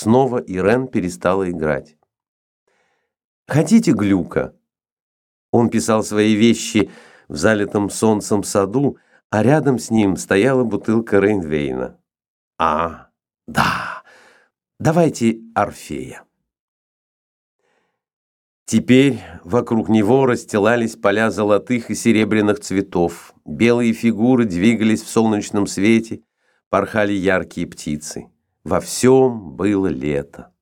Снова Ирен перестала играть. «Хотите глюка?» Он писал свои вещи в залитом солнцем саду, а рядом с ним стояла бутылка Рейнвейна. «А, да, давайте Орфея». Теперь вокруг него расстилались поля золотых и серебряных цветов. Белые фигуры двигались в солнечном свете, порхали яркие птицы. Во всем было лето.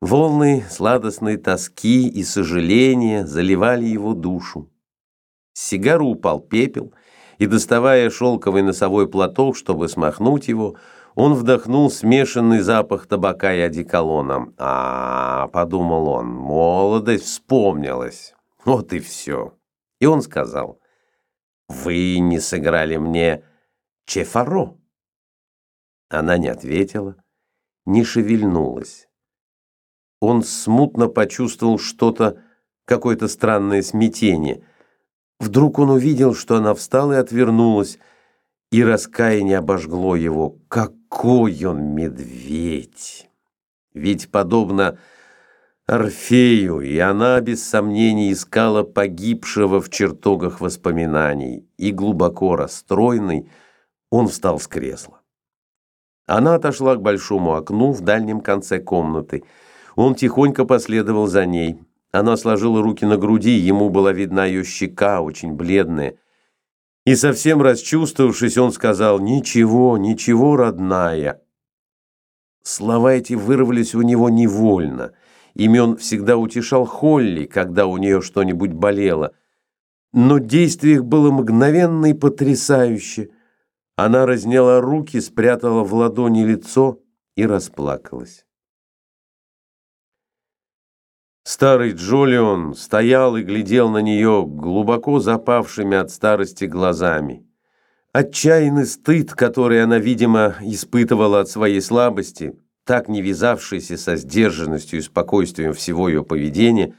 Волны сладостной тоски и сожаления заливали его душу. С сигару упал пепел, и, доставая шелковый носовой платок, чтобы смахнуть его, он вдохнул смешанный запах табака и одеколона. «А, — подумал он, — молодость вспомнилась. Вот и все». И он сказал, «Вы не сыграли мне Чефаро?» Она не ответила, не шевельнулась. Он смутно почувствовал что-то, какое-то странное смятение. Вдруг он увидел, что она встала и отвернулась, и раскаяние обожгло его. Какой он медведь! Ведь, подобно Орфею, и она, без сомнений, искала погибшего в чертогах воспоминаний, и глубоко расстроенный, он встал с кресла. Она отошла к большому окну в дальнем конце комнаты. Он тихонько последовал за ней. Она сложила руки на груди, ему была видна ее щека, очень бледная. И совсем расчувствовавшись, он сказал «Ничего, ничего, родная». Слова эти вырвались у него невольно. Ими он всегда утешал Холли, когда у нее что-нибудь болело. Но действие их было мгновенно и потрясающе. Она разняла руки, спрятала в ладони лицо и расплакалась. Старый Джолион стоял и глядел на нее глубоко запавшими от старости глазами. Отчаянный стыд, который она, видимо, испытывала от своей слабости, так не вязавшийся со сдержанностью и спокойствием всего ее поведения,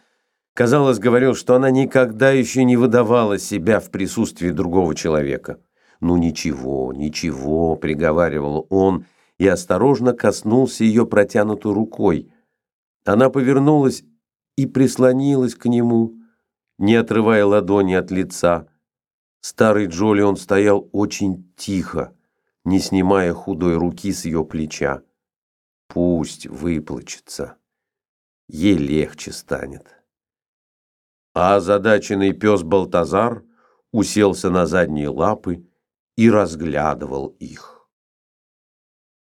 казалось, говорил, что она никогда еще не выдавала себя в присутствии другого человека. «Ну ничего, ничего», — приговаривал он, и осторожно коснулся ее протянутой рукой. Она повернулась и прислонилась к нему, не отрывая ладони от лица. Старый Джолион стоял очень тихо, не снимая худой руки с ее плеча. Пусть выплачется, ей легче станет. А озадаченный пес Балтазар уселся на задние лапы и разглядывал их.